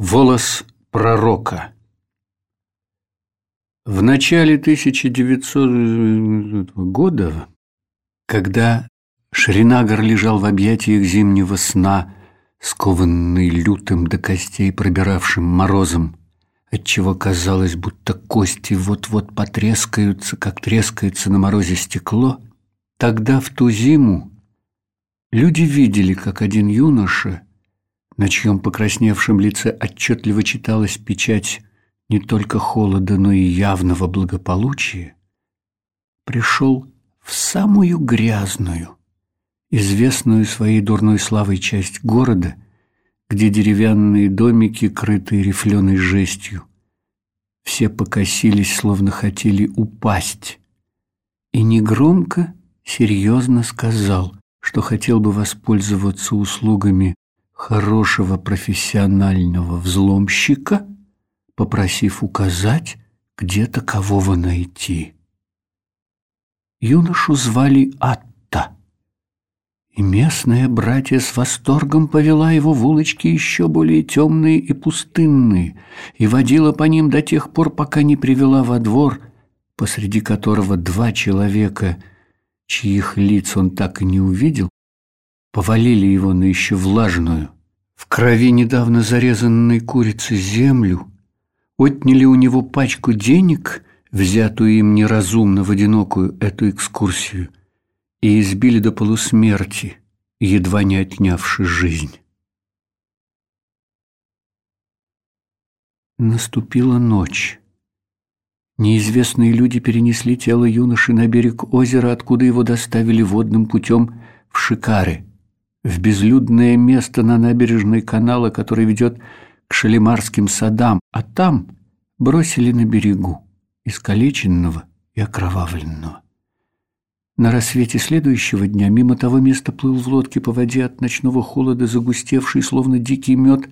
Волос пророка. В начале 1900 года, когда Шринагар лежал в объятиях зимнего сна, скованный лютым до костей пробиравшим морозом, отчего казалось, будто кости вот-вот потрескаются, как трескается на морозе стекло, тогда в ту зиму люди видели, как один юноша – на чьем покрасневшем лице отчетливо читалась печать не только холода, но и явного благополучия, пришел в самую грязную, известную своей дурной славой часть города, где деревянные домики, крытые рифленой жестью, все покосились, словно хотели упасть, и негромко, серьезно сказал, что хотел бы воспользоваться услугами хорошего профессионального взломщика, попросив указать, где такового найти. Юношу звали Атта, и местная братья с восторгом повела его в улочки еще более темные и пустынные и водила по ним до тех пор, пока не привела во двор, посреди которого два человека, чьих лиц он так и не увидел, повалили его на еще влажную, в крови недавно зарезанной курицы землю, отняли у него пачку денег, взятую им неразумно в одинокую эту экскурсию, и избили до полусмерти, едва не отнявши жизнь. Наступила ночь. Неизвестные люди перенесли тело юноши на берег озера, откуда его доставили водным путем в Шикары – в безлюдное место на набережной канала, который ведет к Шалимарским садам, а там бросили на берегу, искалеченного и окровавленного. На рассвете следующего дня мимо того места плыл в лодке по воде от ночного холода загустевший, словно дикий мед,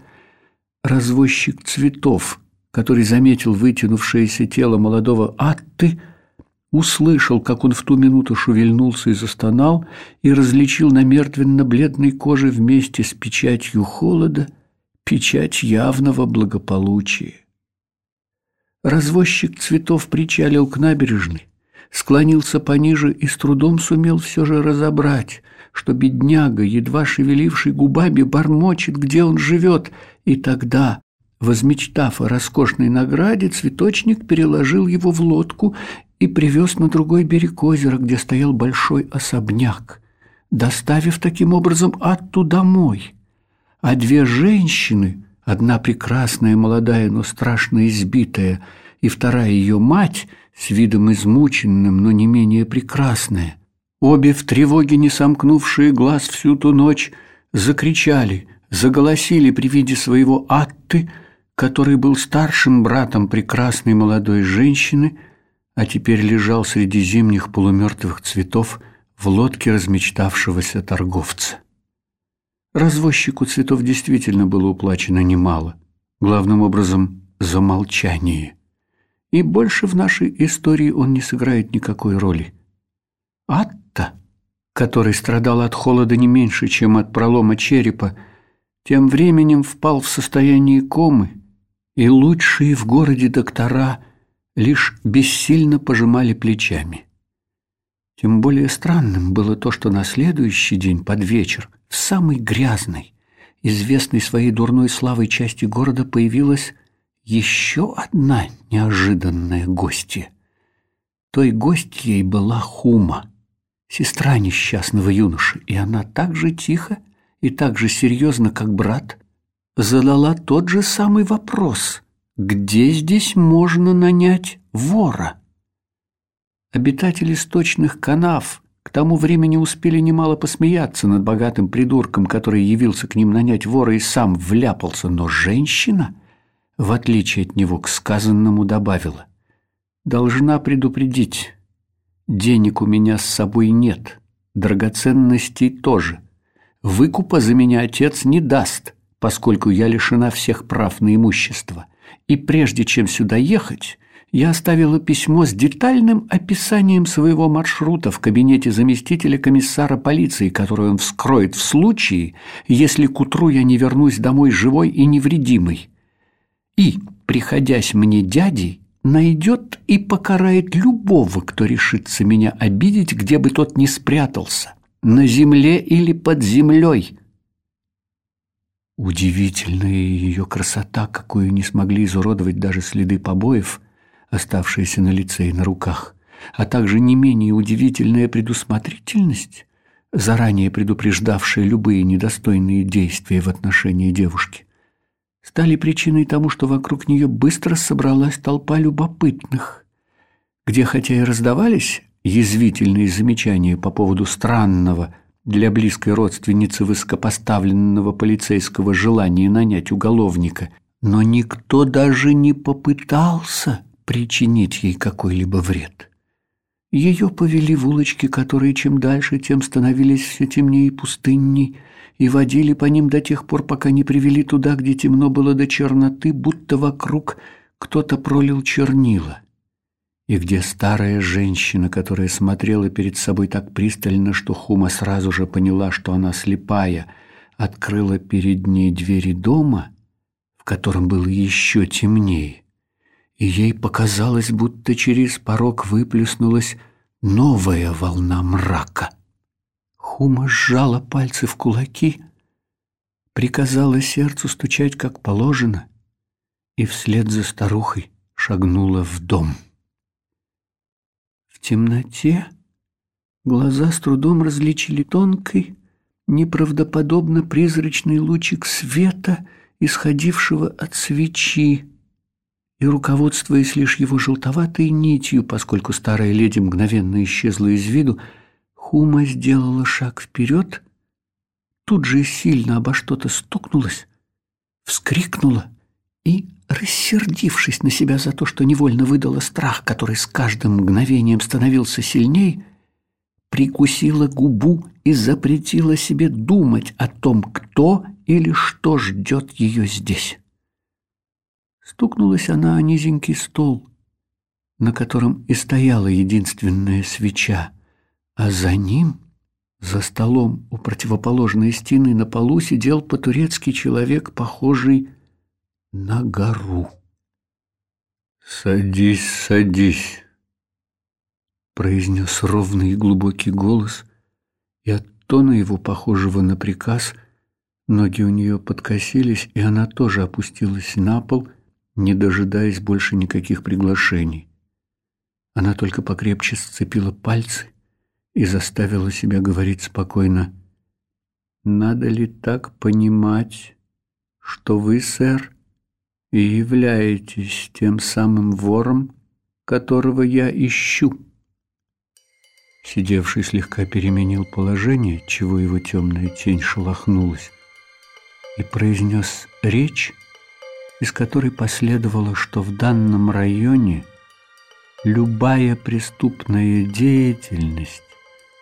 развозчик цветов, который заметил вытянувшееся тело молодого Атты – услышал, как он в ту минуту шевельнулся и застонал, и различил на мертвенно-бледной коже вместе с печатью холода печать явного благополучия. Развозчик цветов причалил к набережной, склонился пониже и с трудом сумел все же разобрать, что бедняга, едва шевеливший губами, бормочет, где он живет, и тогда, возмечтав о роскошной награде, цветочник переложил его в лодку и привез на другой берег озера, где стоял большой особняк, доставив таким образом Атту домой. А две женщины, одна прекрасная, молодая, но страшно избитая, и вторая ее мать, с видом измученным, но не менее прекрасная, обе в тревоге, не сомкнувшие глаз всю ту ночь, закричали, заголосили при виде своего Атты, который был старшим братом прекрасной молодой женщины, а теперь лежал среди зимних полумертвых цветов в лодке размечтавшегося торговца. Развозчику цветов действительно было уплачено немало, главным образом за молчание. И больше в нашей истории он не сыграет никакой роли. Атта, который страдал от холода не меньше, чем от пролома черепа, тем временем впал в состояние комы, и лучшие в городе доктора – лишь бессильно пожимали плечами. Тем более странным было то, что на следующий день под вечер в самой грязной, известной своей дурной славой части города появилась еще одна неожиданная гостья. Той гостьей была Хума, сестра несчастного юноши, и она так же тихо и так же серьезно, как брат, задала тот же самый вопрос – где здесь можно нанять вора? Обитатели сточных канав к тому времени успели немало посмеяться над богатым придурком, который явился к ним нанять вора и сам вляпался, но женщина, в отличие от него, к сказанному добавила. «Должна предупредить, денег у меня с собой нет, драгоценностей тоже. Выкупа за меня отец не даст, поскольку я лишена всех прав на имущество» и прежде чем сюда ехать, я оставила письмо с детальным описанием своего маршрута в кабинете заместителя комиссара полиции, который он вскроет в случае, если к утру я не вернусь домой живой и невредимой. и, приходясь мне дядей, найдет и покарает любого, кто решится меня обидеть, где бы тот ни спрятался, на земле или под землей. Удивительная ее красота, какую не смогли изуродовать даже следы побоев, оставшиеся на лице и на руках, а также не менее удивительная предусмотрительность, заранее предупреждавшая любые недостойные действия в отношении девушки стали причиной тому, что вокруг нее быстро собралась толпа любопытных, где хотя и раздавались язвительные замечания по поводу странного для близкой родственницы высокопоставленного полицейского желания нанять уголовника, но никто даже не попытался причинить ей какой-либо вред. Ее повели в улочки, которые чем дальше, тем становились все темнее и пустынней, и водили по ним до тех пор, пока не привели туда, где темно было до черноты, будто вокруг кто-то пролил чернила. И где старая женщина, которая смотрела перед собой так пристально, что Хума сразу же поняла, что она слепая, открыла перед ней двери дома, в котором было еще темнее, и ей показалось, будто через порог выплеснулась новая волна мрака. Хума сжала пальцы в кулаки, приказала сердцу стучать как положено и вслед за старухой шагнула в дом. В темноте. Глаза с трудом различили тонкий, неправдоподобно призрачный лучик света, исходившего от свечи, и, руководствуясь лишь его желтоватой нитью, поскольку старая леди мгновенно исчезла из виду, Хума сделала шаг вперед, тут же сильно обо что-то стукнулась, вскрикнула и, рассердившись на себя за то, что невольно выдала страх, который с каждым мгновением становился сильней, прикусила губу и запретила себе думать о том, кто или что ждет ее здесь. Стукнулась она о низенький стол, на котором и стояла единственная свеча — а за ним, за столом у противоположной стены на полу, сидел по-турецки человек, похожий на гору. «Садись, садись», — произнес ровный и глубокий голос, и от тона его, похожего на приказ, ноги у нее подкосились, и она тоже опустилась на пол, не дожидаясь больше никаких приглашений. Она только покрепче сцепила пальцы и заставила себя говорить спокойно. «Надо ли так понимать, что вы, сэр, и являетесь тем самым вором, которого я ищу?» Сидевший слегка переменил положение, чего его темная тень шелохнулась, и произнес речь, из которой последовало, что в данном районе любая преступная деятельность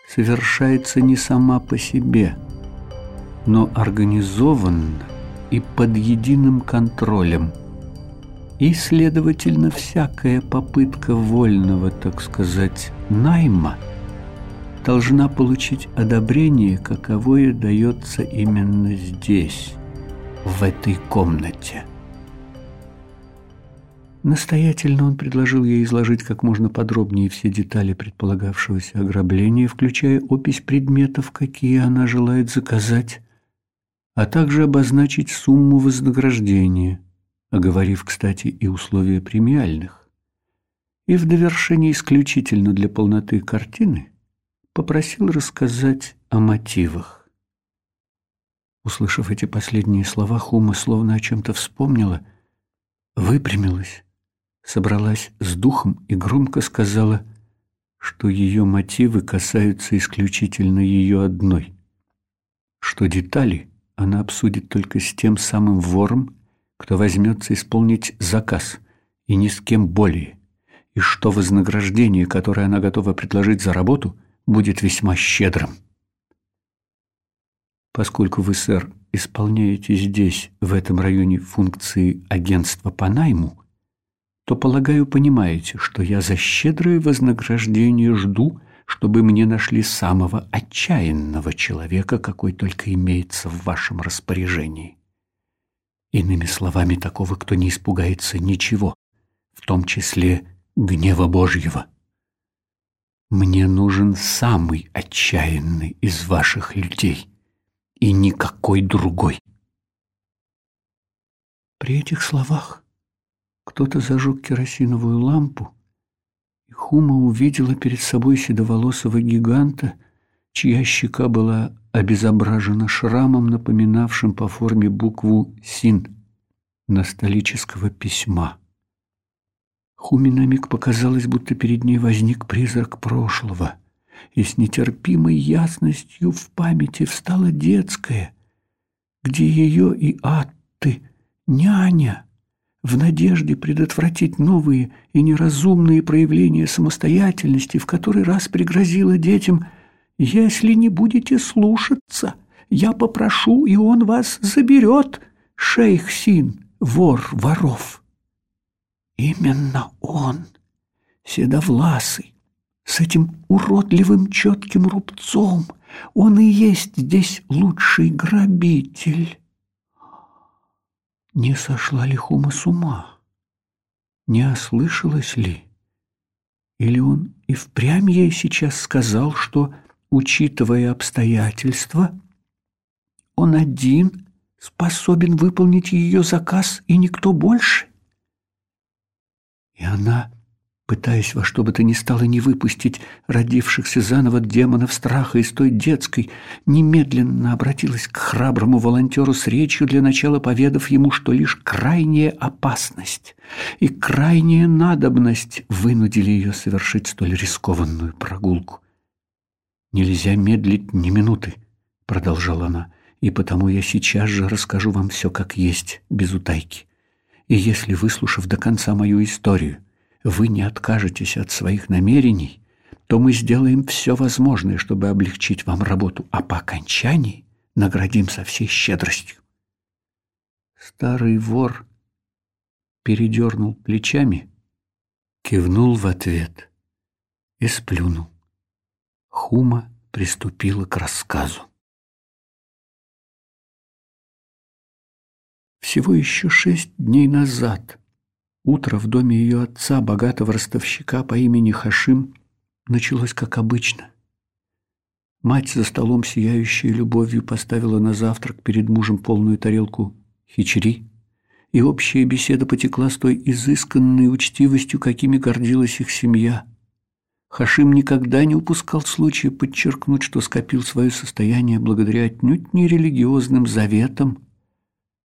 совершается не сама по себе, но организованно и под единым контролем. И, следовательно, всякая попытка вольного, так сказать, найма должна получить одобрение, каковое дается именно здесь, в этой комнате. Настоятельно он предложил ей изложить как можно подробнее все детали предполагавшегося ограбления, включая опись предметов, какие она желает заказать, а также обозначить сумму вознаграждения, оговорив, кстати, и условия премиальных. И в довершении исключительно для полноты картины попросил рассказать о мотивах. Услышав эти последние слова, Хума словно о чем-то вспомнила, выпрямилась собралась с духом и громко сказала, что ее мотивы касаются исключительно ее одной, что детали она обсудит только с тем самым вором, кто возьмется исполнить заказ, и ни с кем более, и что вознаграждение, которое она готова предложить за работу, будет весьма щедрым. Поскольку вы, сэр, исполняете здесь, в этом районе, функции агентства по найму, то, полагаю, понимаете, что я за щедрое вознаграждение жду, чтобы мне нашли самого отчаянного человека, какой только имеется в вашем распоряжении. Иными словами, такого, кто не испугается ничего, в том числе гнева Божьего. Мне нужен самый отчаянный из ваших людей и никакой другой. При этих словах кто-то зажег керосиновую лампу, и Хума увидела перед собой седоволосого гиганта, чья щека была обезображена шрамом, напоминавшим по форме букву «Син» настолического письма. Хуме на миг показалось, будто перед ней возник призрак прошлого, и с нетерпимой ясностью в памяти встала детская, где ее и Атты, няня, в надежде предотвратить новые и неразумные проявления самостоятельности, в который раз пригрозила детям «Если не будете слушаться, я попрошу, и он вас заберет, шейх Син, вор воров». Именно он, седовласый, с этим уродливым четким рубцом, он и есть здесь лучший грабитель. Не сошла ли Хума с ума? Не ослышалась ли? Или он и впрямь ей сейчас сказал, что, учитывая обстоятельства, он один способен выполнить ее заказ и никто больше? И она, пытаясь во что бы то ни стало не выпустить родившихся заново демонов страха из той детской, немедленно обратилась к храброму волонтеру с речью, для начала поведав ему, что лишь крайняя опасность и крайняя надобность вынудили ее совершить столь рискованную прогулку. «Нельзя медлить ни минуты», — продолжала она, — «и потому я сейчас же расскажу вам все как есть, без утайки». И если, выслушав до конца мою историю, вы не откажетесь от своих намерений, то мы сделаем все возможное, чтобы облегчить вам работу, а по окончании наградим со всей щедростью. Старый вор передернул плечами, кивнул в ответ и сплюнул. Хума приступила к рассказу. Всего еще шесть дней назад утро в доме ее отца, богатого ростовщика по имени Хашим, началось как обычно. Мать за столом, сияющей любовью, поставила на завтрак перед мужем полную тарелку хичери, и общая беседа потекла с той изысканной учтивостью, какими гордилась их семья. Хашим никогда не упускал случая подчеркнуть, что скопил свое состояние благодаря отнюдь не религиозным заветам,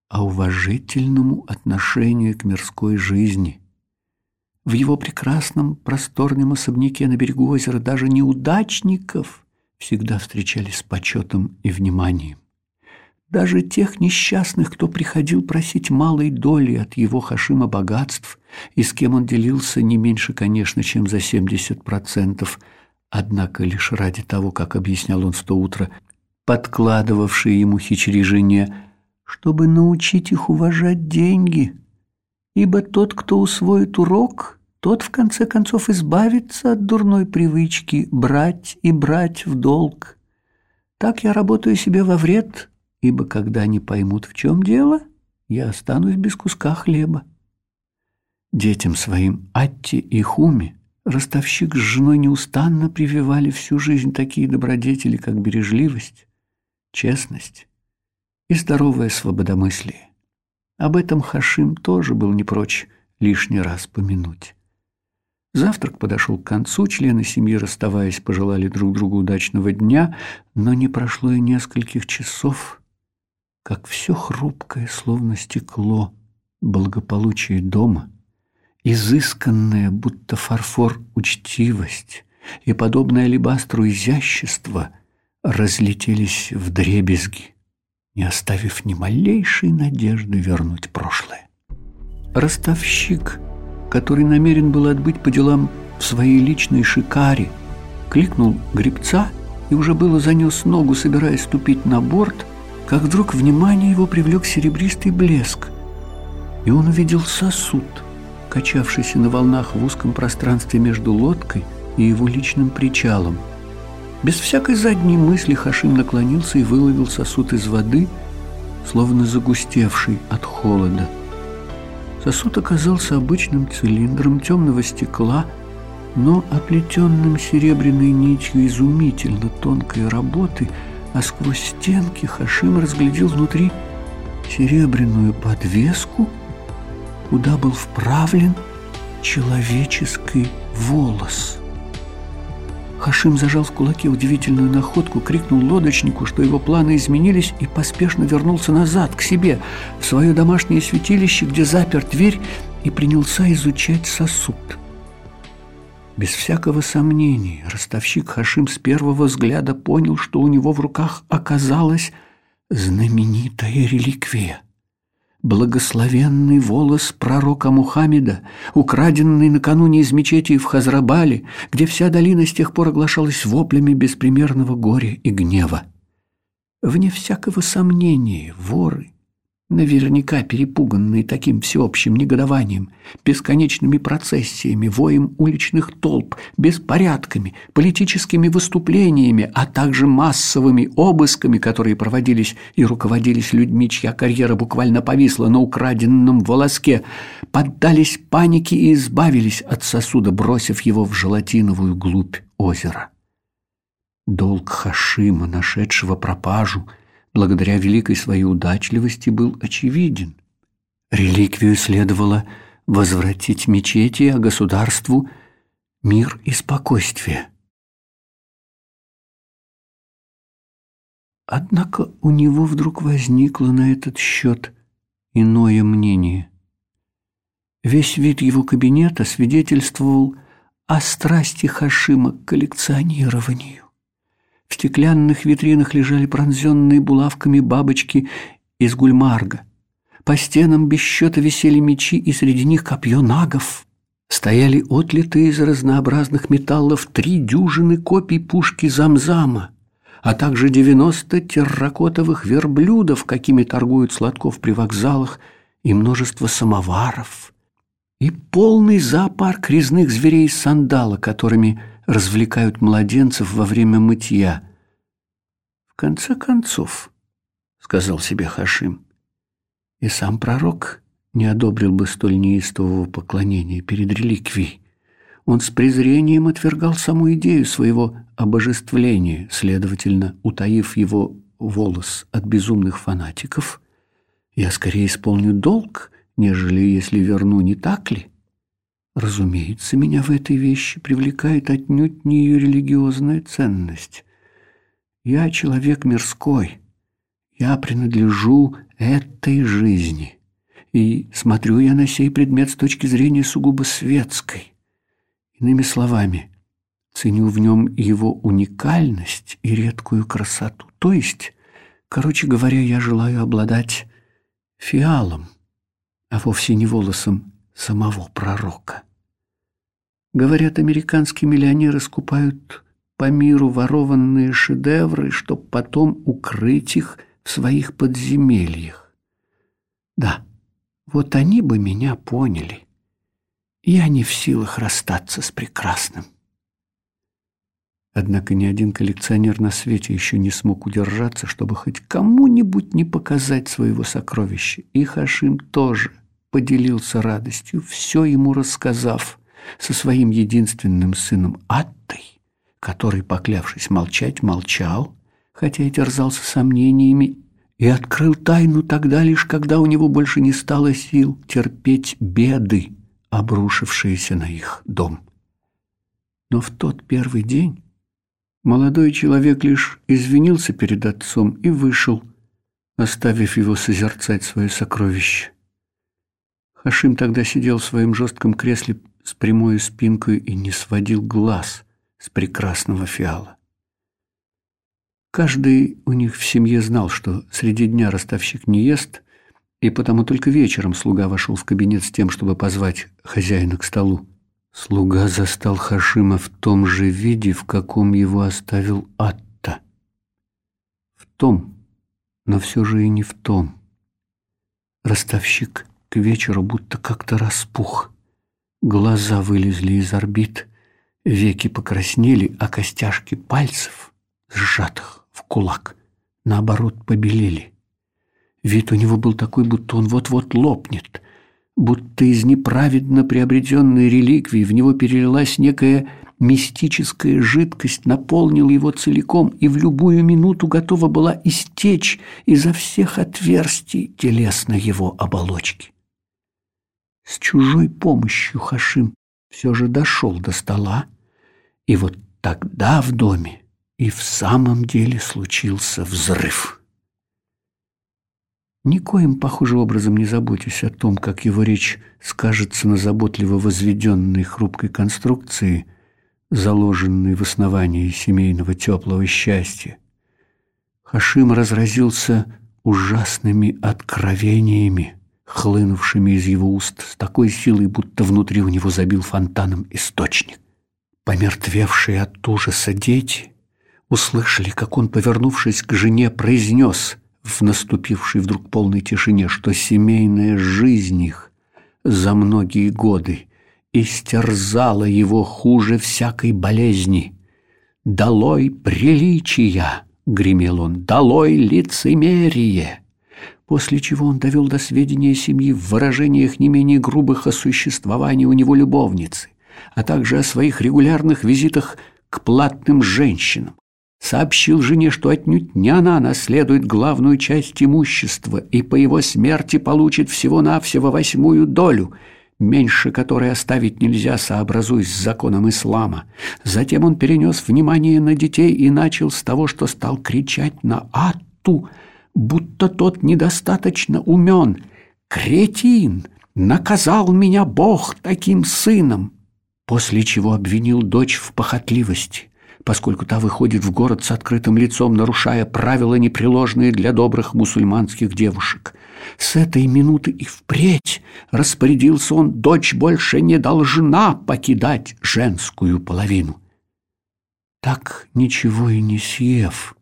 а уважительному отношению к мирской жизни. В его прекрасном просторном особняке на берегу озера даже неудачников всегда встречали с почетом и вниманием. Даже тех несчастных, кто приходил просить малой доли от его Хашима богатств, и с кем он делился не меньше, конечно, чем за 70%, однако лишь ради того, как объяснял он в то утро, подкладывавшие ему хичери чтобы научить их уважать деньги, ибо тот, кто усвоит урок, тот в конце концов избавится от дурной привычки брать и брать в долг. Так я работаю себе во вред, ибо когда они поймут, в чем дело, я останусь без куска хлеба. Детям своим Атти и Хуми ростовщик с женой неустанно прививали всю жизнь такие добродетели, как бережливость, честность, и здоровое свободомыслие. Об этом Хашим тоже был не прочь лишний раз помянуть. Завтрак подошел к концу, члены семьи, расставаясь, пожелали друг другу удачного дня, но не прошло и нескольких часов, как все хрупкое, словно стекло, благополучие дома, изысканная, будто фарфор, учтивость и подобное алебастру изящество разлетелись в дребезги не оставив ни малейшей надежды вернуть прошлое. Ростовщик, который намерен был отбыть по делам в своей личной шикаре, кликнул гребца и уже было занес ногу, собираясь ступить на борт, как вдруг внимание его привлек серебристый блеск, и он увидел сосуд, качавшийся на волнах в узком пространстве между лодкой и его личным причалом – без всякой задней мысли Хашим наклонился и выловил сосуд из воды, словно загустевший от холода. Сосуд оказался обычным цилиндром темного стекла, но оплетенным серебряной нитью изумительно тонкой работы, а сквозь стенки Хашим разглядел внутри серебряную подвеску, куда был вправлен человеческий волос. Хашим зажал в кулаке удивительную находку, крикнул лодочнику, что его планы изменились, и поспешно вернулся назад, к себе, в свое домашнее святилище, где запер дверь и принялся изучать сосуд. Без всякого сомнения, ростовщик Хашим с первого взгляда понял, что у него в руках оказалась знаменитая реликвия – благословенный волос пророка Мухаммеда, украденный накануне из мечети в Хазрабале, где вся долина с тех пор оглашалась воплями беспримерного горя и гнева. Вне всякого сомнения, воры наверняка перепуганные таким всеобщим негодованием, бесконечными процессиями, воем уличных толп, беспорядками, политическими выступлениями, а также массовыми обысками, которые проводились и руководились людьми, чья карьера буквально повисла на украденном волоске, поддались панике и избавились от сосуда, бросив его в желатиновую глубь озера. Долг Хашима, нашедшего пропажу – благодаря великой своей удачливости, был очевиден. Реликвию следовало возвратить мечети, а государству мир и спокойствие. Однако у него вдруг возникло на этот счет иное мнение. Весь вид его кабинета свидетельствовал о страсти Хашима к коллекционированию. В стеклянных витринах лежали пронзенные булавками бабочки из гульмарга. По стенам без счета висели мечи, и среди них копье нагов. Стояли отлитые из разнообразных металлов три дюжины копий пушки Замзама, а также девяносто терракотовых верблюдов, какими торгуют сладков при вокзалах, и множество самоваров, и полный зоопарк резных зверей сандала, которыми развлекают младенцев во время мытья. Конце концов, сказал себе Хашим, и сам пророк не одобрил бы столь неистового поклонения перед реликвией. Он с презрением отвергал саму идею своего обожествления, следовательно, утаив его волос от безумных фанатиков, я скорее исполню долг, нежели если верну, не так ли? Разумеется, меня в этой вещи привлекает отнюдь не ее религиозная ценность. Я человек мирской. Я принадлежу этой жизни. И смотрю я на сей предмет с точки зрения сугубо светской. Иными словами, ценю в нем его уникальность и редкую красоту. То есть, короче говоря, я желаю обладать фиалом, а вовсе не волосом самого пророка. Говорят, американские миллионеры скупают по миру ворованные шедевры, чтобы потом укрыть их в своих подземельях. Да, вот они бы меня поняли. Я не в силах расстаться с прекрасным. Однако ни один коллекционер на свете еще не смог удержаться, чтобы хоть кому-нибудь не показать своего сокровища. И Хашим тоже поделился радостью, все ему рассказав со своим единственным сыном Аттой, который, поклявшись молчать, молчал, хотя и терзался сомнениями, и открыл тайну тогда лишь, когда у него больше не стало сил терпеть беды, обрушившиеся на их дом. Но в тот первый день молодой человек лишь извинился перед отцом и вышел, оставив его созерцать свое сокровище. Хашим тогда сидел в своем жестком кресле с прямой спинкой и не сводил глаз с прекрасного фиала. Каждый у них в семье знал, что среди дня ростовщик не ест, и потому только вечером слуга вошел в кабинет с тем, чтобы позвать хозяина к столу. Слуга застал Хашима в том же виде, в каком его оставил Атта. В том, но все же и не в том. Ростовщик к вечеру будто как-то распух. Глаза вылезли из орбит, веки покраснели, а костяшки пальцев, сжатых в кулак, наоборот побелели. Вид у него был такой, будто он вот-вот лопнет, будто из неправедно приобретенной реликвии в него перелилась некая мистическая жидкость, наполнила его целиком и в любую минуту готова была истечь изо всех отверстий телесной его оболочки. С чужой помощью Хашим все же дошел до стола, и вот тогда в доме и в самом деле случился взрыв. Никоим, похоже, образом не заботясь о том, как его речь скажется на заботливо возведенной хрупкой конструкции, заложенной в основании семейного теплого счастья. Хашим разразился ужасными откровениями, хлынувшими из его уст с такой силой, будто внутри у него забил фонтаном источник. Помертвевшие от ужаса дети услышали, как он, повернувшись к жене, произнес — в наступившей вдруг полной тишине, что семейная жизнь их за многие годы истерзала его хуже всякой болезни. «Долой приличия!» — гремел он. «Долой лицемерие!» После чего он довел до сведения семьи в выражениях не менее грубых о существовании у него любовницы, а также о своих регулярных визитах к платным женщинам, сообщил жене, что отнюдь не она наследует главную часть имущества и по его смерти получит всего-навсего восьмую долю, меньше которой оставить нельзя, сообразуясь с законом ислама. Затем он перенес внимание на детей и начал с того, что стал кричать на Атту, будто тот недостаточно умен. «Кретин! Наказал меня Бог таким сыном!» После чего обвинил дочь в похотливости поскольку та выходит в город с открытым лицом, нарушая правила, непреложные для добрых мусульманских девушек. С этой минуты и впредь распорядился он, дочь больше не должна покидать женскую половину. Так ничего и не съев,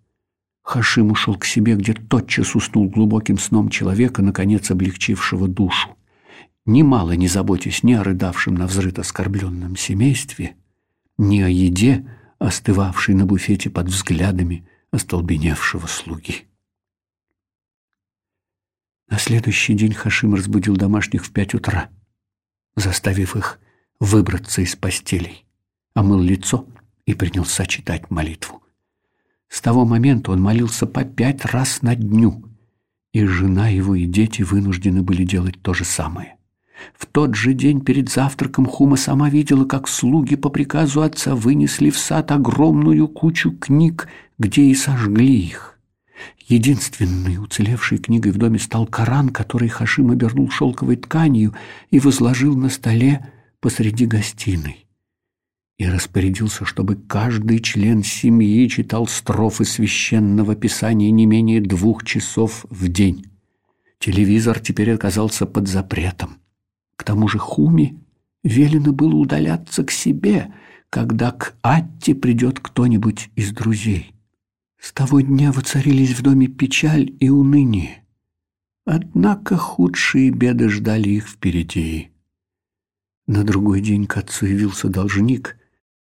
Хашим ушел к себе, где тотчас уснул глубоким сном человека, наконец облегчившего душу. Немало не заботясь ни о рыдавшем на взрыт оскорбленном семействе, ни о еде, остывавший на буфете под взглядами остолбеневшего слуги. На следующий день Хашим разбудил домашних в пять утра, заставив их выбраться из постелей, омыл лицо и принялся читать молитву. С того момента он молился по пять раз на дню, и жена его и дети вынуждены были делать то же самое. В тот же день перед завтраком Хума сама видела, как слуги по приказу отца вынесли в сад огромную кучу книг, где и сожгли их. Единственной уцелевшей книгой в доме стал Коран, который Хашим обернул шелковой тканью и возложил на столе посреди гостиной. И распорядился, чтобы каждый член семьи читал строфы священного писания не менее двух часов в день. Телевизор теперь оказался под запретом. К тому же Хуми велено было удаляться к себе, когда к Атте придет кто-нибудь из друзей. С того дня воцарились в доме печаль и уныние. Однако худшие беды ждали их впереди. На другой день к отцу явился должник,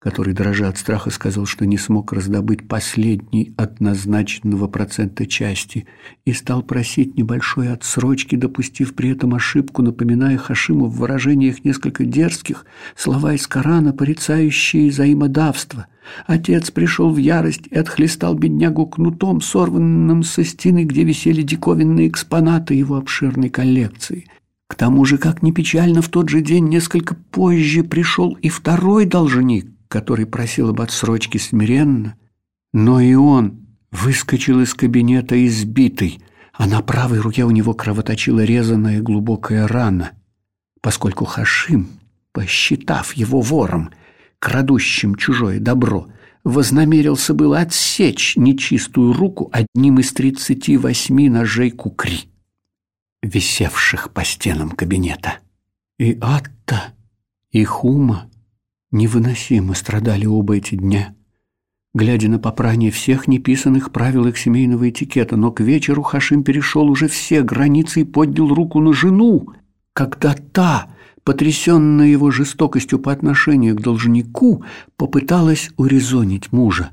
который, дрожа от страха, сказал, что не смог раздобыть последний от назначенного процента части и стал просить небольшой отсрочки, допустив при этом ошибку, напоминая Хашиму в выражениях несколько дерзких слова из Корана, порицающие взаимодавство. Отец пришел в ярость и отхлестал беднягу кнутом, сорванным со стены, где висели диковинные экспонаты его обширной коллекции. К тому же, как ни печально, в тот же день, несколько позже, пришел и второй должник, который просил об отсрочке смиренно, но и он выскочил из кабинета избитый, а на правой руке у него кровоточила резаная глубокая рана, поскольку Хашим, посчитав его вором, крадущим чужое добро, вознамерился было отсечь нечистую руку одним из тридцати восьми ножей кукри, висевших по стенам кабинета. И Атта, и Хума Невыносимо страдали оба эти дня, глядя на попрание всех неписанных правил их семейного этикета, но к вечеру Хашим перешел уже все границы и поднял руку на жену, когда та, потрясенная его жестокостью по отношению к должнику, попыталась урезонить мужа.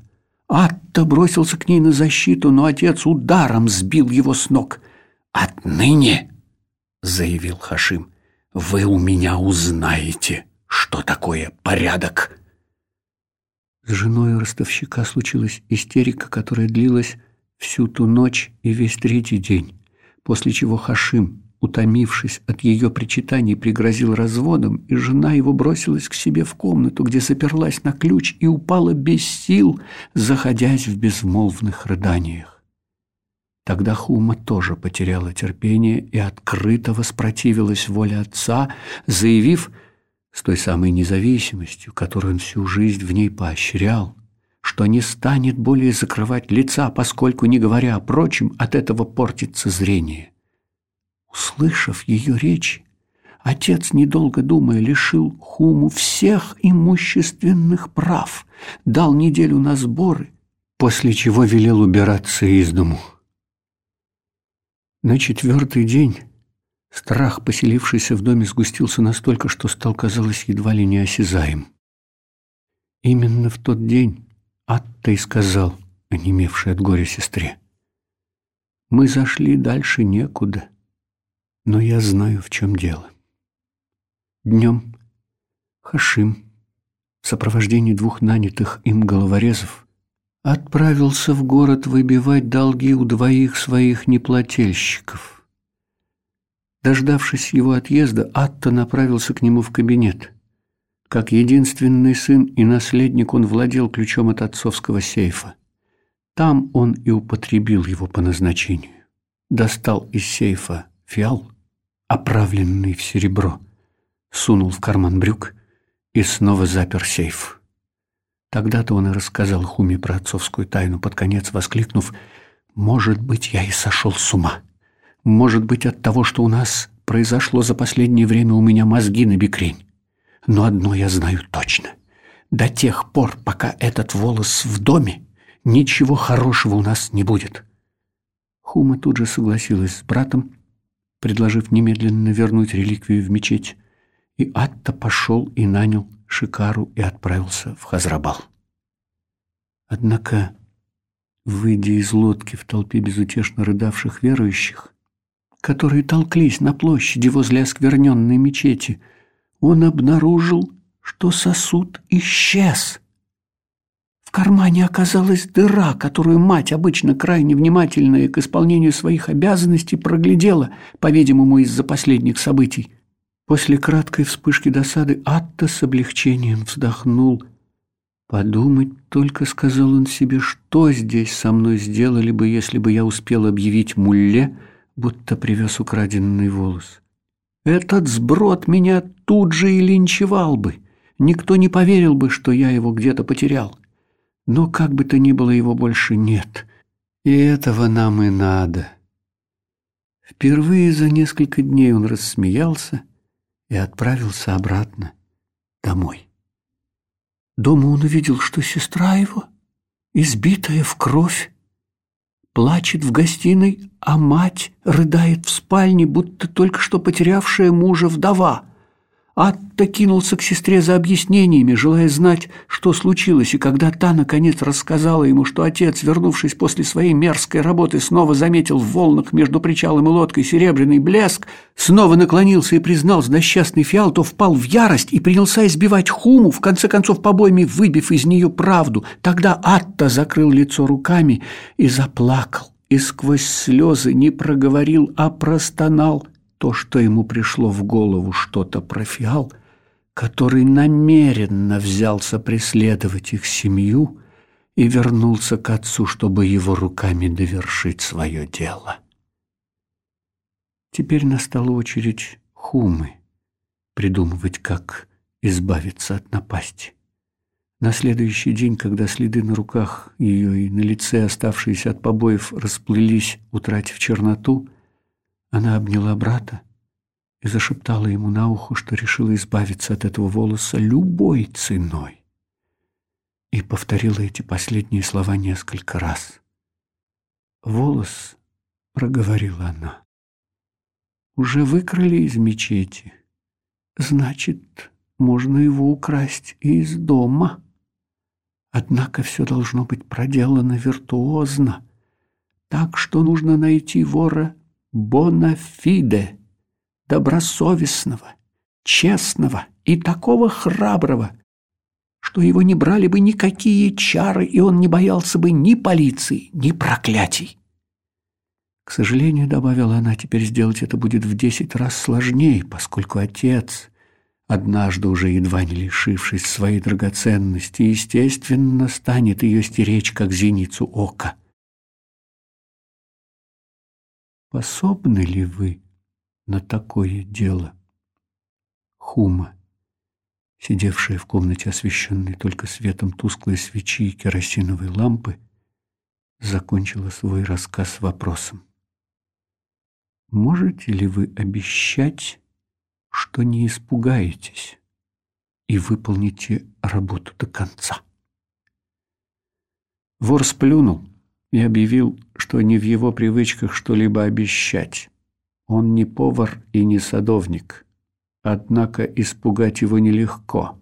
Атта бросился к ней на защиту, но отец ударом сбил его с ног. «Отныне, — заявил Хашим, — вы у меня узнаете, что такое порядок». С женой ростовщика случилась истерика, которая длилась всю ту ночь и весь третий день, после чего Хашим, утомившись от ее причитаний, пригрозил разводом, и жена его бросилась к себе в комнату, где заперлась на ключ и упала без сил, заходясь в безмолвных рыданиях. Тогда Хума тоже потеряла терпение и открыто воспротивилась воле отца, заявив с той самой независимостью, которую он всю жизнь в ней поощрял, что не станет более закрывать лица, поскольку, не говоря о прочем, от этого портится зрение. Услышав ее речь, отец, недолго думая, лишил Хуму всех имущественных прав, дал неделю на сборы, после чего велел убираться из дому. На четвертый день страх, поселившийся в доме, сгустился настолько, что стал, казалось, едва ли неосязаем. Именно в тот день Атта и сказал, онемевший от горя сестре, «Мы зашли дальше некуда, но я знаю, в чем дело». Днем Хашим в сопровождении двух нанятых им головорезов отправился в город выбивать долги у двоих своих неплательщиков. Дождавшись его отъезда, Атта направился к нему в кабинет. Как единственный сын и наследник он владел ключом от отцовского сейфа. Там он и употребил его по назначению. Достал из сейфа фиал, оправленный в серебро, сунул в карман брюк и снова запер сейф. Тогда-то он и рассказал Хуме про отцовскую тайну, под конец воскликнув «Может быть, я и сошел с ума. Может быть, от того, что у нас произошло за последнее время, у меня мозги на бекрень. Но одно я знаю точно. До тех пор, пока этот волос в доме, ничего хорошего у нас не будет». Хума тут же согласилась с братом, предложив немедленно вернуть реликвию в мечеть, и Атта пошел и нанял Шикару и отправился в Хазрабал. Однако, выйдя из лодки в толпе безутешно рыдавших верующих, которые толклись на площади возле оскверненной мечети, он обнаружил, что сосуд исчез. В кармане оказалась дыра, которую мать, обычно крайне внимательная к исполнению своих обязанностей, проглядела, по-видимому, из-за последних событий. После краткой вспышки досады Атта с облегчением вздохнул. «Подумать только, — сказал он себе, — что здесь со мной сделали бы, если бы я успел объявить Мулле, будто привез украденный волос. Этот сброд меня тут же и линчевал бы. Никто не поверил бы, что я его где-то потерял. Но как бы то ни было, его больше нет. И этого нам и надо». Впервые за несколько дней он рассмеялся, — и отправился обратно домой. Дома он увидел, что сестра его, избитая в кровь, плачет в гостиной, а мать рыдает в спальне, будто только что потерявшая мужа вдова. Атта кинулся к сестре за объяснениями, желая знать, что случилось, и когда та, наконец, рассказала ему, что отец, вернувшись после своей мерзкой работы, снова заметил в волнах между причалом и лодкой серебряный блеск, снова наклонился и признал злосчастный фиал, то впал в ярость и принялся избивать Хуму, в конце концов побоями выбив из нее правду. Тогда Атта закрыл лицо руками и заплакал, и сквозь слезы не проговорил, а простонал – то, что ему пришло в голову что-то про фиал, который намеренно взялся преследовать их семью и вернулся к отцу, чтобы его руками довершить свое дело. Теперь настала очередь Хумы придумывать, как избавиться от напасти. На следующий день, когда следы на руках ее и на лице, оставшиеся от побоев, расплылись, утратив черноту, она обняла брата и зашептала ему на ухо, что решила избавиться от этого волоса любой ценой. И повторила эти последние слова несколько раз. «Волос», — проговорила она, — «уже выкрали из мечети. Значит, можно его украсть и из дома. Однако все должно быть проделано виртуозно, так что нужно найти вора бонафиде, добросовестного, честного и такого храброго, что его не брали бы никакие чары, и он не боялся бы ни полиции, ни проклятий. К сожалению, добавила она, теперь сделать это будет в десять раз сложнее, поскольку отец, однажды уже едва не лишившись своей драгоценности, естественно, станет ее стеречь, как зеницу ока. Способны ли вы на такое дело? Хума, сидевшая в комнате, освещенной только светом тусклой свечи и керосиновой лампы, закончила свой рассказ вопросом. Можете ли вы обещать, что не испугаетесь и выполните работу до конца? Вор сплюнул и объявил, что не в его привычках что-либо обещать. Он не повар и не садовник. Однако испугать его нелегко,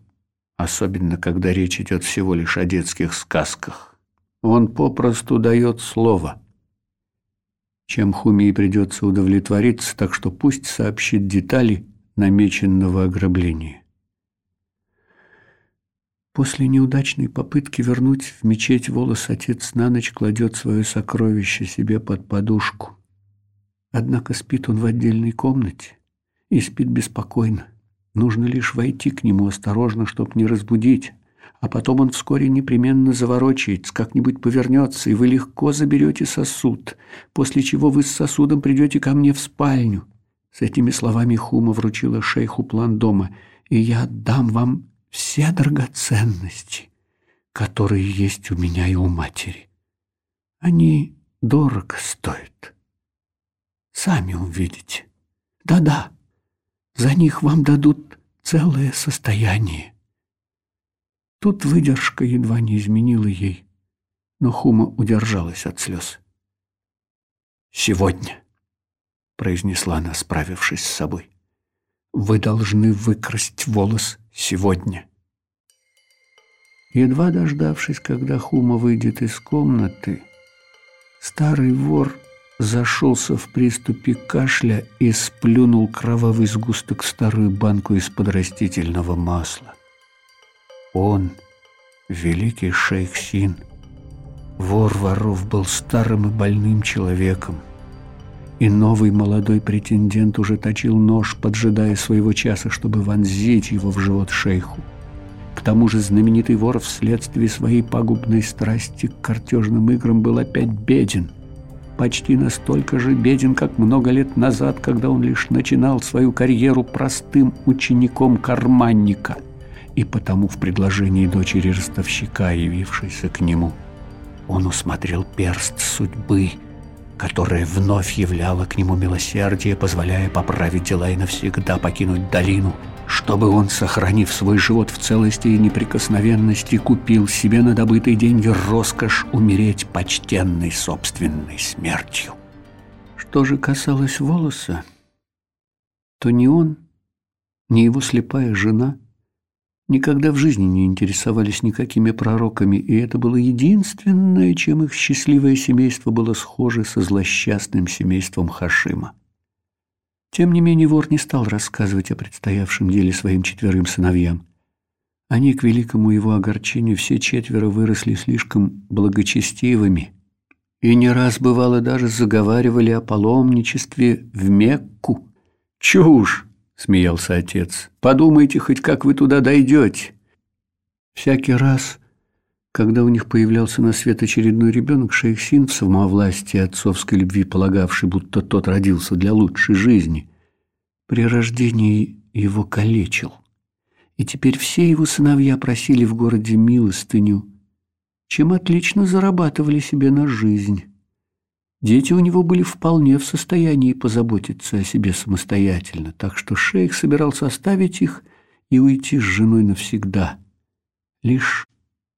особенно когда речь идет всего лишь о детских сказках. Он попросту дает слово – чем Хумии придется удовлетвориться, так что пусть сообщит детали намеченного ограбления. После неудачной попытки вернуть в мечеть волос отец на ночь кладет свое сокровище себе под подушку. Однако спит он в отдельной комнате и спит беспокойно. Нужно лишь войти к нему осторожно, чтобы не разбудить а потом он вскоре непременно заворочается, как-нибудь повернется, и вы легко заберете сосуд, после чего вы с сосудом придете ко мне в спальню. С этими словами Хума вручила шейху план дома, и я отдам вам все драгоценности, которые есть у меня и у матери. Они дорого стоят. Сами увидите. Да-да, за них вам дадут целое состояние. Тут выдержка едва не изменила ей, но Хума удержалась от слез. «Сегодня», — произнесла она, справившись с собой, — «вы должны выкрасть волос сегодня». Едва дождавшись, когда Хума выйдет из комнаты, старый вор зашелся в приступе кашля и сплюнул кровавый сгусток в старую банку из-под растительного масла. Он, великий шейх Син, вор воров, был старым и больным человеком. И новый молодой претендент уже точил нож, поджидая своего часа, чтобы вонзить его в живот шейху. К тому же знаменитый вор вследствие своей пагубной страсти к картежным играм был опять беден. Почти настолько же беден, как много лет назад, когда он лишь начинал свою карьеру простым учеником карманника – и потому в предложении дочери ростовщика, явившейся к нему, он усмотрел перст судьбы, которая вновь являла к нему милосердие, позволяя поправить дела и навсегда покинуть долину, чтобы он, сохранив свой живот в целости и неприкосновенности, купил себе на добытый деньги роскошь умереть почтенной собственной смертью. Что же касалось волоса, то ни он, ни его слепая жена – никогда в жизни не интересовались никакими пророками, и это было единственное, чем их счастливое семейство было схоже со злосчастным семейством Хашима. Тем не менее вор не стал рассказывать о предстоявшем деле своим четверым сыновьям. Они, к великому его огорчению, все четверо выросли слишком благочестивыми и не раз, бывало, даже заговаривали о паломничестве в Мекку. Чушь! Смеялся отец. Подумайте хоть, как вы туда дойдете. Всякий раз, когда у них появлялся на свет очередной ребенок, шейх Син в самовластии отцовской любви, полагавший, будто тот родился для лучшей жизни, при рождении его калечил. И теперь все его сыновья просили в городе милостыню, чем отлично зарабатывали себе на жизнь. Дети у него были вполне в состоянии позаботиться о себе самостоятельно, так что шейх собирался оставить их и уйти с женой навсегда. Лишь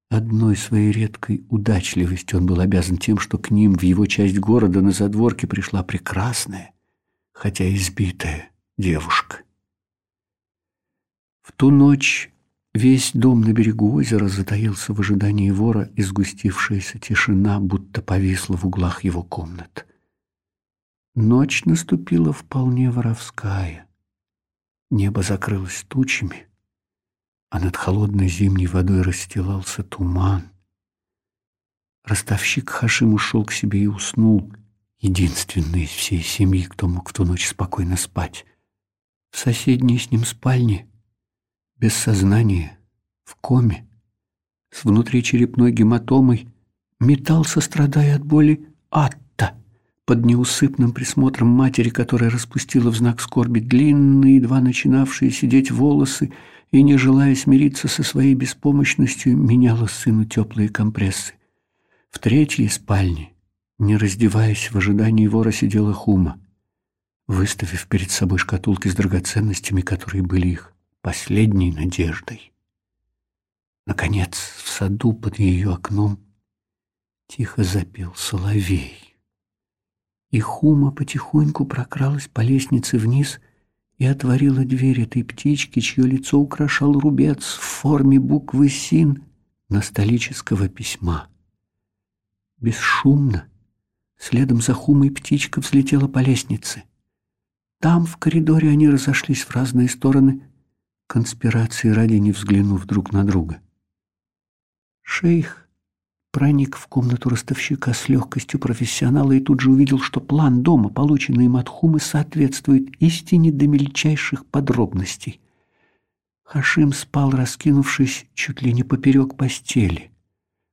одной своей редкой удачливостью он был обязан тем, что к ним в его часть города на задворке пришла прекрасная, хотя избитая девушка. В ту ночь Весь дом на берегу озера затаился в ожидании вора, и сгустившаяся тишина будто повисла в углах его комнат. Ночь наступила вполне воровская. Небо закрылось тучами, а над холодной зимней водой расстилался туман. Ростовщик Хашим ушел к себе и уснул, единственный из всей семьи, кто мог в ту ночь спокойно спать. В соседней с ним спальне, без сознания, в коме, с внутричерепной гематомой, метался, страдая от боли, Атта под неусыпным присмотром матери, которая распустила в знак скорби длинные, едва начинавшие сидеть волосы и, не желая смириться со своей беспомощностью, меняла сыну теплые компрессы. В третьей спальне, не раздеваясь в ожидании вора, сидела Хума, выставив перед собой шкатулки с драгоценностями, которые были их последней надеждой. Наконец, в саду под ее окном тихо запел соловей. И Хума потихоньку прокралась по лестнице вниз и отворила дверь этой птички, чье лицо украшал рубец в форме буквы «Син» на столического письма. Бесшумно, следом за Хумой птичка взлетела по лестнице. Там, в коридоре, они разошлись в разные стороны, конспирации ради не взглянув друг на друга. Шейх проник в комнату ростовщика с легкостью профессионала и тут же увидел, что план дома, полученный им от Хумы, соответствует истине до мельчайших подробностей. Хашим спал, раскинувшись чуть ли не поперек постели.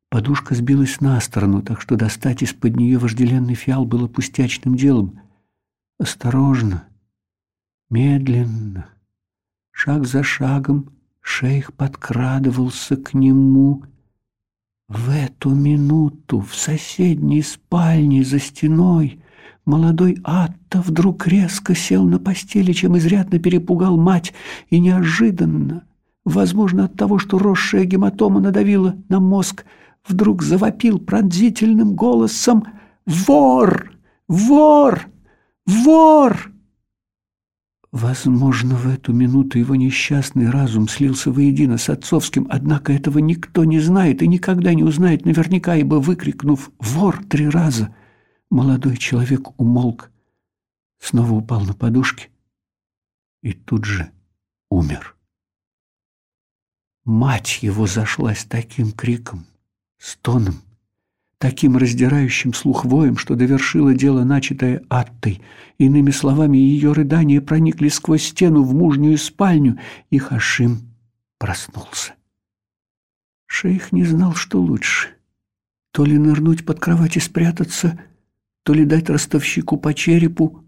Подушка сбилась на сторону, так что достать из-под нее вожделенный фиал было пустячным делом. Осторожно, медленно, шаг за шагом, шейх подкрадывался к нему — в эту минуту в соседней спальне за стеной молодой Атта вдруг резко сел на постели, чем изрядно перепугал мать, и неожиданно, возможно, от того, что росшая гематома надавила на мозг, вдруг завопил пронзительным голосом «Вор! Вор! Вор!» Возможно, в эту минуту его несчастный разум слился воедино с отцовским, однако этого никто не знает и никогда не узнает наверняка, ибо, выкрикнув «Вор!» три раза, молодой человек умолк, снова упал на подушки и тут же умер. Мать его зашлась таким криком, стоном, таким раздирающим слух воем, что довершило дело, начатое Аттой. Иными словами, ее рыдания проникли сквозь стену в мужнюю спальню, и Хашим проснулся. Шейх не знал, что лучше. То ли нырнуть под кровать и спрятаться, то ли дать ростовщику по черепу,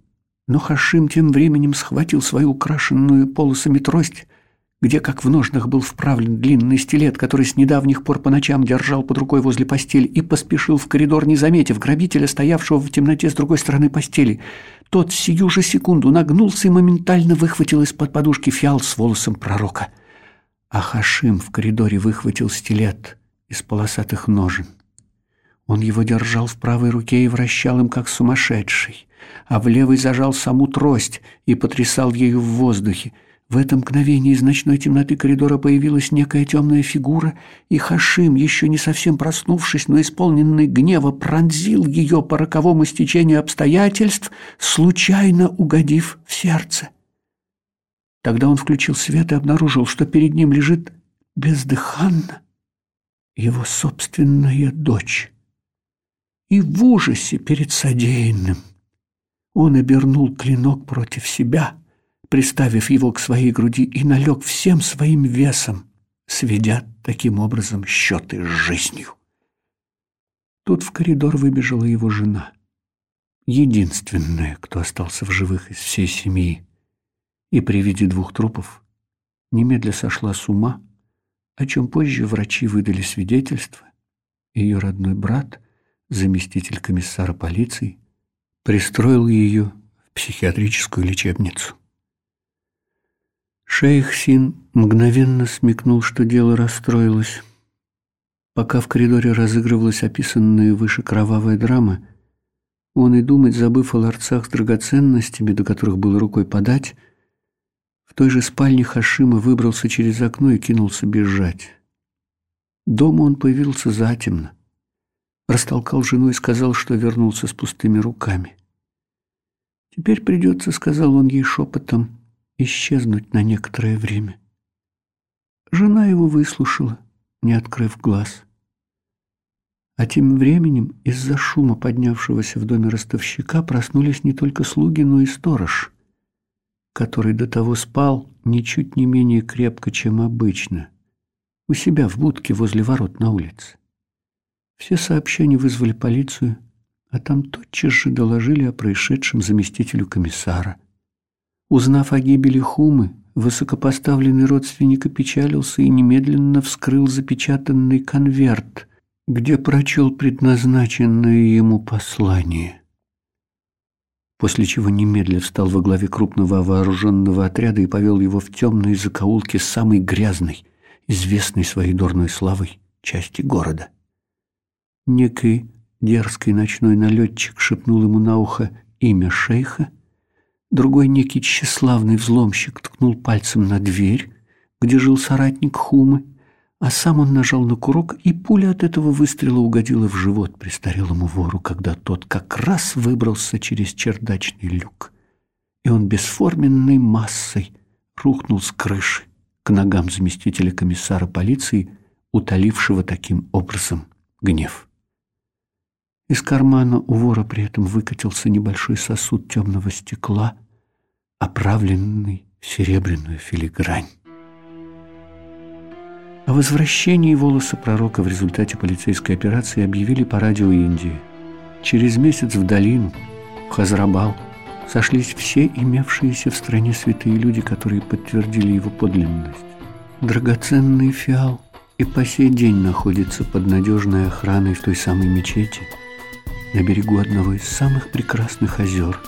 но Хашим тем временем схватил свою украшенную полосами трость — где, как в ножнах, был вправлен длинный стилет, который с недавних пор по ночам держал под рукой возле постели, и поспешил в коридор, не заметив грабителя, стоявшего в темноте с другой стороны постели. Тот сию же секунду нагнулся и моментально выхватил из-под подушки фиал с волосом пророка. А Хашим в коридоре выхватил стилет из полосатых ножен. Он его держал в правой руке и вращал им, как сумасшедший, а в левой зажал саму трость и потрясал ею в воздухе. В это мгновение из ночной темноты коридора появилась некая темная фигура, и Хашим, еще не совсем проснувшись, но исполненный гнева, пронзил ее по роковому стечению обстоятельств, случайно угодив в сердце. Тогда он включил свет и обнаружил, что перед ним лежит бездыханно его собственная дочь. И в ужасе перед содеянным он обернул клинок против себя — приставив его к своей груди, и налег всем своим весом, сведя таким образом счеты с жизнью. Тут в коридор выбежала его жена, единственная, кто остался в живых из всей семьи, и при виде двух трупов немедля сошла с ума, о чем позже врачи выдали свидетельство. Ее родной брат, заместитель комиссара полиции, пристроил ее в психиатрическую лечебницу. Шейх Син мгновенно смекнул, что дело расстроилось. Пока в коридоре разыгрывалась описанная выше кровавая драма, он и думать, забыв о ларцах с драгоценностями, до которых было рукой подать, в той же спальне Хашима выбрался через окно и кинулся бежать. Дома он появился затемно, растолкал жену и сказал, что вернулся с пустыми руками. Теперь придется, сказал он ей шепотом, исчезнуть на некоторое время. Жена его выслушала, не открыв глаз. А тем временем из-за шума, поднявшегося в доме ростовщика, проснулись не только слуги, но и сторож, который до того спал ничуть не менее крепко, чем обычно, у себя в будке возле ворот на улице. Все сообщения вызвали полицию, а там тотчас же доложили о происшедшем заместителю комиссара. Узнав о гибели Хумы, высокопоставленный родственник опечалился и немедленно вскрыл запечатанный конверт, где прочел предназначенное ему послание. После чего немедля встал во главе крупного вооруженного отряда и повел его в темные закоулки самой грязной, известной своей дурной славой части города. Некий дерзкий ночной налетчик шепнул ему на ухо имя шейха, другой некий тщеславный взломщик ткнул пальцем на дверь, где жил соратник Хумы, а сам он нажал на курок, и пуля от этого выстрела угодила в живот престарелому вору, когда тот как раз выбрался через чердачный люк. И он бесформенной массой рухнул с крыши к ногам заместителя комиссара полиции, утолившего таким образом гнев. Из кармана у вора при этом выкатился небольшой сосуд темного стекла, оправленный в серебряную филигрань. О возвращении волоса пророка в результате полицейской операции объявили по радио Индии. Через месяц в долину, в Хазрабал, сошлись все имевшиеся в стране святые люди, которые подтвердили его подлинность. Драгоценный фиал и по сей день находится под надежной охраной в той самой мечети, на берегу одного из самых прекрасных озер,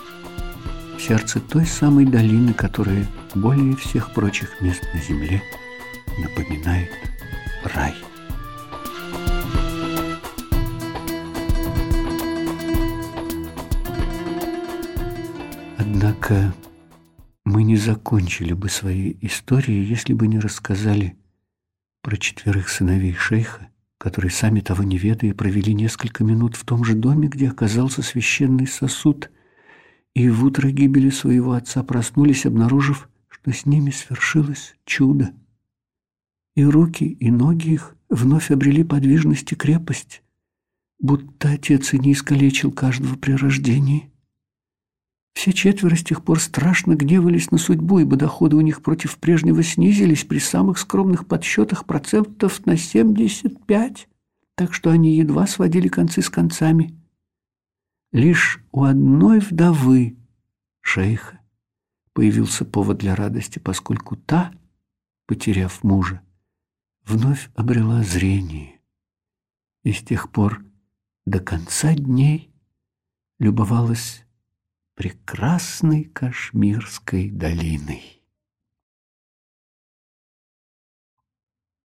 в сердце той самой долины, которая более всех прочих мест на земле напоминает рай. Однако мы не закончили бы свои истории, если бы не рассказали про четверых сыновей шейха, которые, сами того не ведая, провели несколько минут в том же доме, где оказался священный сосуд, и в утро гибели своего отца проснулись, обнаружив, что с ними свершилось чудо и руки, и ноги их вновь обрели подвижность и крепость, будто отец и не искалечил каждого при рождении. Все четверо с тех пор страшно гневались на судьбу, ибо доходы у них против прежнего снизились при самых скромных подсчетах процентов на 75, так что они едва сводили концы с концами. Лишь у одной вдовы, шейха, появился повод для радости, поскольку та, потеряв мужа, вновь обрела зрение и с тех пор до конца дней любовалась прекрасной Кашмирской долиной.